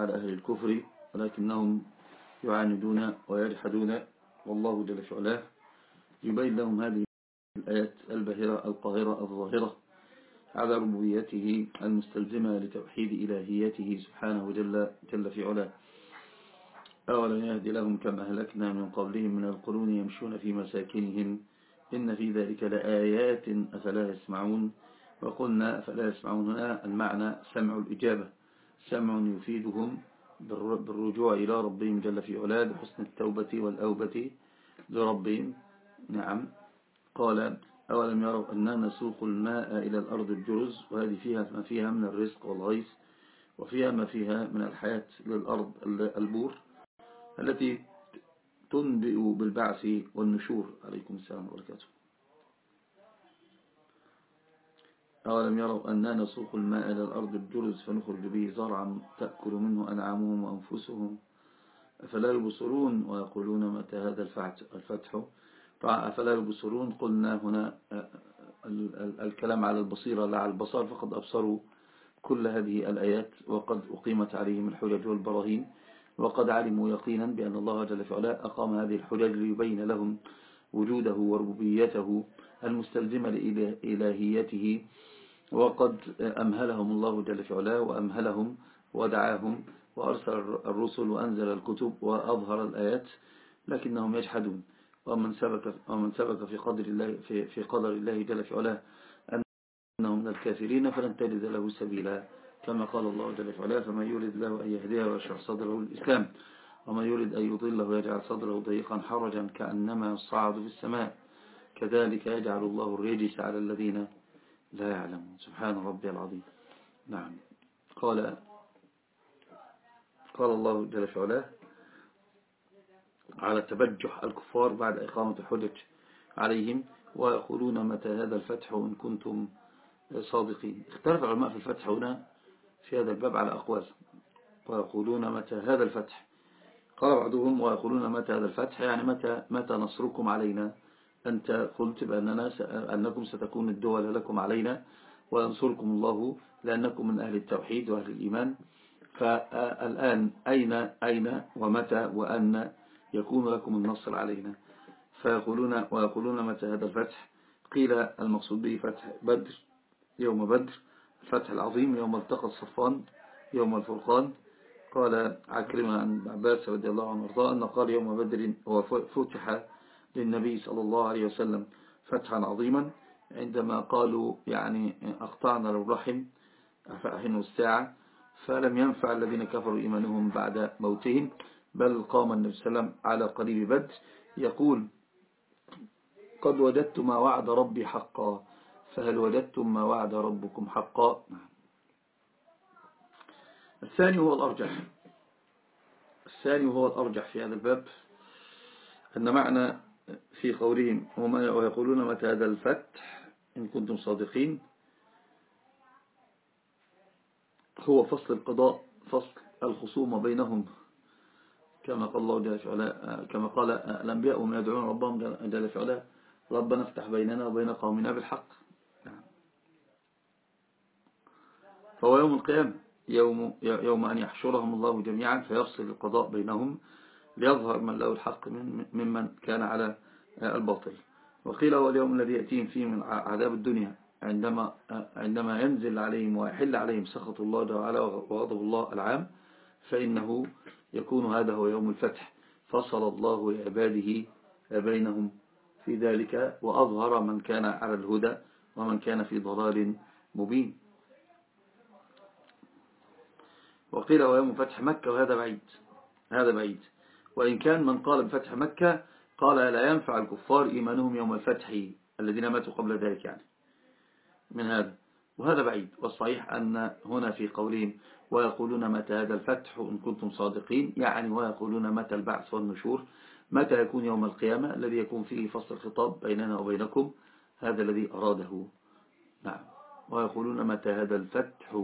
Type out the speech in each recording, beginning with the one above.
على أهل الكفر ولكنهم يعاندون ويجحدون. والله جل في علاه يبين لهم هذه الآيات الباهرة القاهرة الظاهرة على ربوبيته المستلزمة لتوحيد إلهيته سبحانه جل, جل في علاه. أولا يهدي لهم كما أهلكنا من قبلهم من القرون يمشون في مساكنهم. إن في ذلك لآيات أفلا يسمعون؟ وقلنا أفلا يسمعون هنا المعنى سمع الإجابة. سمع يفيدهم بالرجوع إلى ربهم جل في علاه بحسن التوبة والأوبة لربهم. نعم. قال أولم يروا أننا نسوق الماء إلى الأرض الجرز؟ وهذه فيها ما فيها من الرزق والغيث وفيها ما فيها من الحياة للأرض البور التي تنبئ بالبعث والنشور. عليكم السلام وبركاته أولم يروا أننا نسوق الماء إلى الأرض الجرز فنخرج به زرعا تأكل منه أنعامهم وأنفسهم؟ أفلا يبصرون؟ ويقولون متى هذا الفتح أفلا يبصرون؟ قلنا هنا الكلام على البصيرة لا على البصار فقد أبصروا كل هذه الآيات وقد أقيمت عليهم الحجج والبراهين وقد علموا يقينا بأن الله جل وعلا أقام هذه الحجج ليبين لهم وجوده وربوبيته المستلزمة لإلهيته وقد أمهلهم الله جل وعلا وأمهلهم ودعاهم وأرسل الرسل وأنزل الكتب وأظهر الآيات لكنهم يجحدون. ومن سبك, ومن سبك في قدر الله في, في قدر الله جل وعلا أنه من الكافرين فلن تجد له سبيلا. كما قال الله جل وعلا فما يريد له أن يهديه ويشرح صدره الإسلام وما يريد أن يضله ويجعل صدره ضيقا حرجا كأنما يصعد في السماء. كذلك يجعل الله الرجس على الذين لا يعلمون سبحان ربي العظيم. نعم. قال قال الله جل وعلا على تبجح الكفار بعد إقامة الحجج عليهم ويقولون متى هذا الفتح إن كنتم صادقين. اختلف العلماء في الفتح هنا في هذا الباب على أقوال ويقولون متى هذا الفتح. قال بعضهم ويقولون متى هذا الفتح يعني متى, متى نصركم علينا؟ أنت قلت بأننا أنكم ستكون الدول لكم علينا وينصركم الله لأنكم من أهل التوحيد وأهل الإيمان. فالآن أين أين ومتى وأن يكون لكم النصر علينا؟ فيقولون ويقولون متى هذا الفتح؟ قيل المقصود به فتح بدر يوم بدر الفتح العظيم يوم التقى الصفان يوم الفرقان. قال عكرمة عن عباس رضي الله عنه وأرضاه قال يوم بدر هو فتح للنبي صلى الله عليه وسلم فتحا عظيما عندما قالوا يعني أقطعنا الرحم فأحنوا الساعة؟ فلم ينفع الذين كفروا إيمانهم بعد موتهم بل قام النبي صلى الله عليه وسلم على قريب بدر يقول قد وجدت ما وعد ربي حقا فهل وجدتم ما وعد ربكم حقا؟ الثاني هو الأرجح. الثاني هو الأرجح في هذا الباب أن معنى في قولهم ويقولون متى هذا الفتح؟ إن كنتم صادقين. هو فصل القضاء فصل الخصومة بينهم. كما قال الله جل وعلا كما قال الأنبياء ومن يدعون ربهم جل وعلا ربنا افتح بيننا وبين قومنا بالحق. فهو يوم القيامة يوم, يوم أن يحشرهم الله جميعا فيفصل القضاء بينهم ليظهر من له الحق ممن كان على الباطل. وقيل هو اليوم الذي يأتيهم فيه من عذاب الدنيا. عندما عندما ينزل عليهم ويحل عليهم سخط الله تعالى وغضب الله العام فإنه يكون هذا هو يوم الفتح. فصل الله لعباده بينهم في ذلك وأظهر من كان على الهدى ومن كان في ضلال مبين. وقيل هو يوم فتح مكة وهذا بعيد. هذا بعيد. وإن كان من قال بفتح مكة قال لا ينفع الكفار إيمانهم يوم الفتح الذين ماتوا قبل ذلك يعني من هذا. وهذا بعيد. والصحيح أن هنا في قولهم ويقولون متى هذا الفتح إن كنتم صادقين يعني ويقولون متى البعث والنشور متى يكون يوم القيامة الذي يكون فيه فصل الخطاب بيننا وبينكم؟ هذا الذي أراده. نعم. ويقولون متى هذا الفتح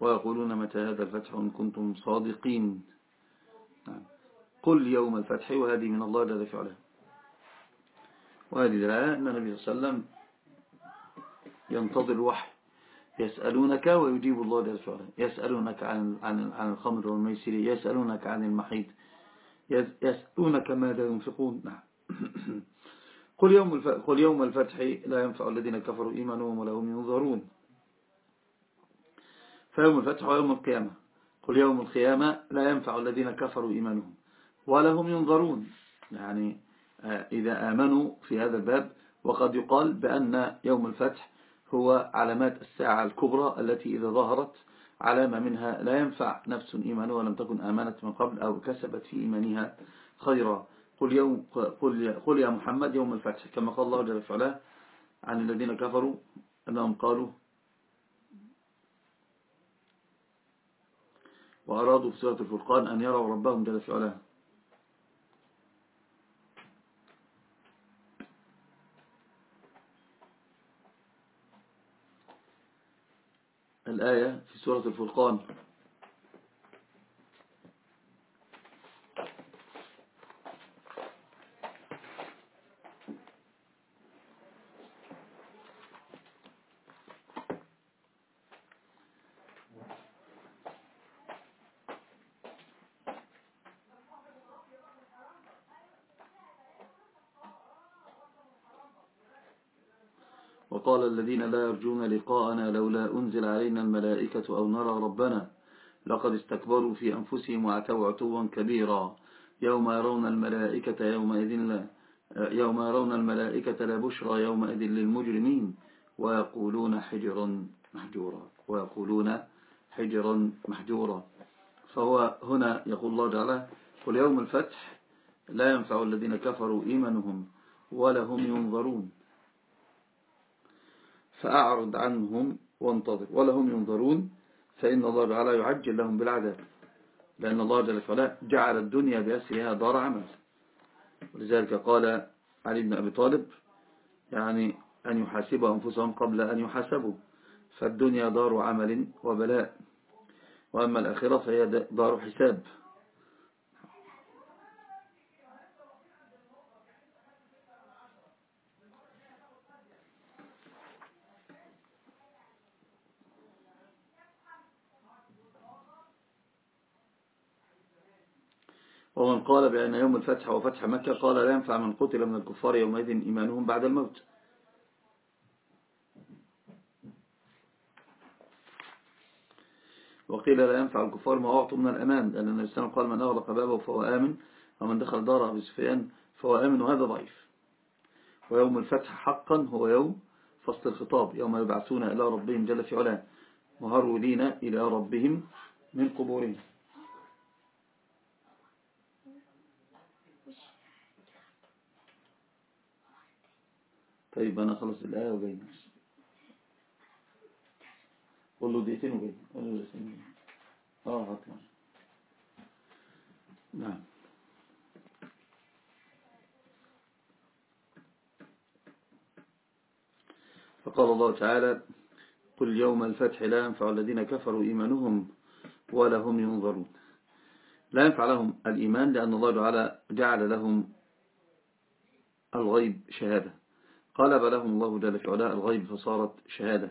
ويقولون متى هذا الفتح إن كنتم صادقين؟ نعم. قل يوم الفتح وهذه من الله جل فعله وهذه دلالة أن النبي صلى الله عليه وسلم ينتظر الوحي يسألونك ويجيب الله جل وعلا يسألونك عن عن عن الخمر والميسر يسألونك عن المحيط يسألونك ماذا ينفقون؟ نعم. قل يوم الفتح لا ينفع الذين كفروا إيمانهم ولا هم ينظرون. فيوم الفتح ويوم القيامة. قل يوم القيامة لا ينفع الذين كفروا إيمانهم ولا هم ينظرون. يعني آه، إذا آمنوا في هذا الباب وقد يقال بأن يوم الفتح هو علامات الساعة الكبرى التي إذا ظهرت علامة منها لا ينفع نفس إيمانها ولم تكن آمنت من قبل أو كسبت في إيمانها خيرا. قل, يوم قل, قل يا محمد يوم الفتح كما قال الله جل وعلا عن الذين كفروا أنهم قالوا وأرادوا في سورة الفرقان أن يروا ربهم جل وعلا الآية في سورة الفرقان. وقال الذين لا يرجون لقاءنا لولا أنزل علينا الملائكة أو نرى ربنا لقد استكبروا في أنفسهم وعتوا عتوا كبيرا. يوم يرون الملائكة يومئذ لا يوم يرون الملائكة لا بشرى يومئذ للمجرمين ويقولون حجرا محجورا ويقولون حجرا محجورا. فهو هنا يقول الله تعالى قل يوم الفتح لا ينفع الذين كفروا إيمانهم ولا هم ينظرون. فأعرض عنهم وانتظر. ولا هم ينظرون فإن الله تعالى يعجل لهم بالعذاب. لأن الله جل وعلا جعل الدنيا بأسرها دار عمل. ولذلك قال علي بن أبي طالب يعني أن يحاسبوا أنفسهم قبل أن يحاسبوا. فالدنيا دار عمل وبلاء. وأما الآخرة فهي دار حساب. ومن قال بأن يوم الفتح وفتح مكة قال لا ينفع من قتل من الكفار يومئذ إيمانهم بعد الموت. وقيل لا ينفع الكفار ما أعطوا من الأمان لأن وسلم قال من أغلق بابه فهو آمن ومن دخل دار أبي سفيان فهو آمن وهذا ضعيف. ويوم الفتح حقا هو يوم فصل الخطاب يوم يبعثون إلى ربهم جل في علاه مهرولين إلى ربهم من قبورهم. طيب أنا خلص الآية وجاي قول له دقيقتين وجاي قول له دقيقتين. آه هطلع نعم. فقال الله تعالى قل يوم الفتح لا ينفع الذين كفروا إيمانهم ولا هم ينظرون. لا ينفع لهم الإيمان لأن الله جعل لهم الغيب شهادة. قلب لهم الله جل في علاء الغيب فصارت شهادة.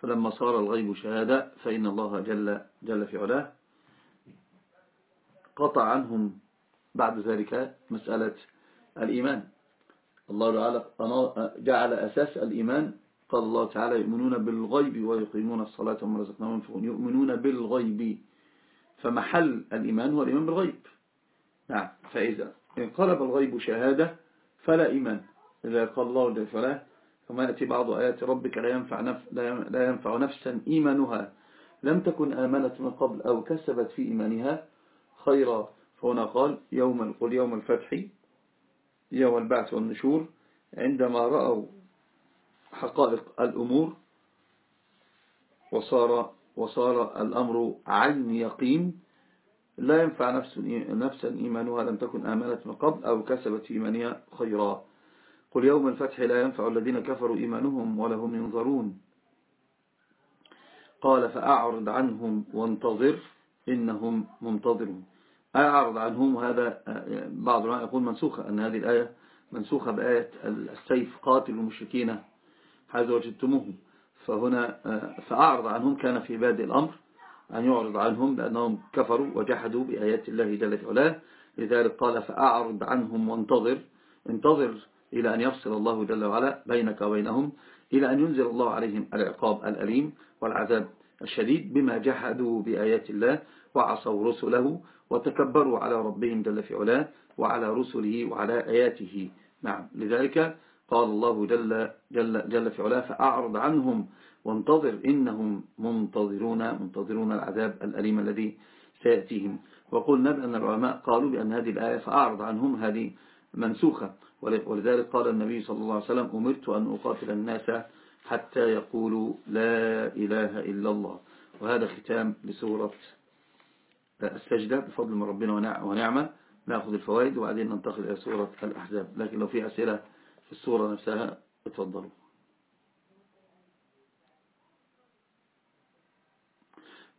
فلما صار الغيب شهادة فإن الله جل, جل في علاه قطع عنهم بعد ذلك مسألة الإيمان. الله جعل أساس الإيمان. قال الله تعالى يؤمنون بالغيب ويقيمون الصلاة وما رزقناهم يؤمنون بالغيب. فمحل الإيمان هو الإيمان بالغيب. نعم فإذا انقلب الغيب شهادة فلا إيمان. إذا قال الله جل وعلا ثم يأتي بعض آيات ربك لا ينفع, نف لا ينفع نفسا إيمانها. لم تكن آمنت من قبل أو كسبت في إيمانها خيرا. فهنا قال يوم قل يوم الفتح يوم البعث والنشور. عندما رأوا حقائق الأمور وصار وصار الأمر عين يقين لا ينفع نفس نفسا إيمانها. لم تكن آمنت من قبل أو كسبت في إيمانها خيرا. قل يوم الفتح لا ينفع الذين كفروا إيمانهم ولا هم ينظرون. قال فأعرض عنهم وانتظر إنهم منتظرون. أعرض عنهم هذا بعض العلماء يقول منسوخة أن هذه الآية منسوخة بآية السيف قاتل المشركين حيث وجدتموهم. فهنا فأعرض عنهم كان في بادئ الأمر أن يعرض عنهم لأنهم كفروا وجحدوا بآيات الله جل وعلا. لذلك قال فأعرض عنهم وانتظر. انتظر إلى أن يفصل الله جل وعلا بينك وبينهم إلى أن ينزل الله عليهم العقاب الأليم والعذاب الشديد بما جحدوا بآيات الله وعصوا رسله وتكبروا على ربهم جل في علاه وعلى رسله وعلى آياته. نعم. لذلك قال الله جل, جل, جل في علاه فأعرض عنهم وانتظر إنهم منتظرون منتظرون العذاب الأليم الذي سيأتيهم. وقلنا بأن العلماء قالوا بأن هذه الآية فأعرض عنهم هذه منسوخة. ولذلك قال النبي صلى الله عليه وسلم أمرت أن أقاتل الناس حتى يقولوا لا إله إلا الله. وهذا ختام لسورة السجدة بفضل من ربنا ونعمة. نأخذ الفوائد وبعدين ننتقل إلى سورة الأحزاب. لكن لو في أسئلة في السورة نفسها اتفضلوا.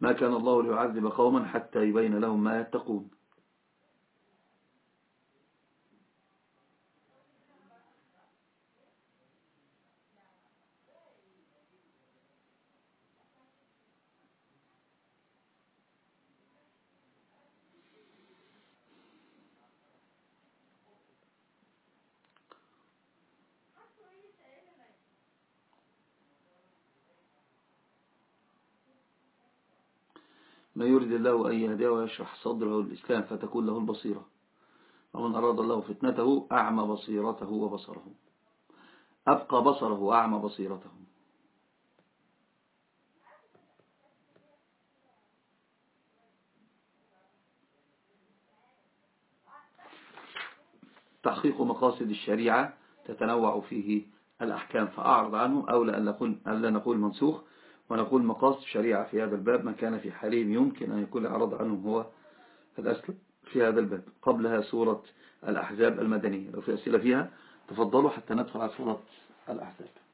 ما كان الله ليعذب قوما حتى يبين لهم ما يتقون. ما يريد الله أن يهديه ويشرح صدره الإسلام فتكون له البصيرة. ومن أراد الله فتنته أعمى بصيرته وبصره. أبقى بصره وأعمى بصيرته. تحقيق مقاصد الشريعة تتنوع فيه الأحكام. فأعرض عنه أو لا نقول منسوخ. ونقول مقاصد الشريعة في هذا الباب ما كان في حالهم يمكن أن يكون الإعراض عنهم هو الأسل في هذا الباب. قبلها سورة الأحزاب المدنية. لو في أسئلة فيها تفضلوا حتى ندخل على سورة الأحزاب.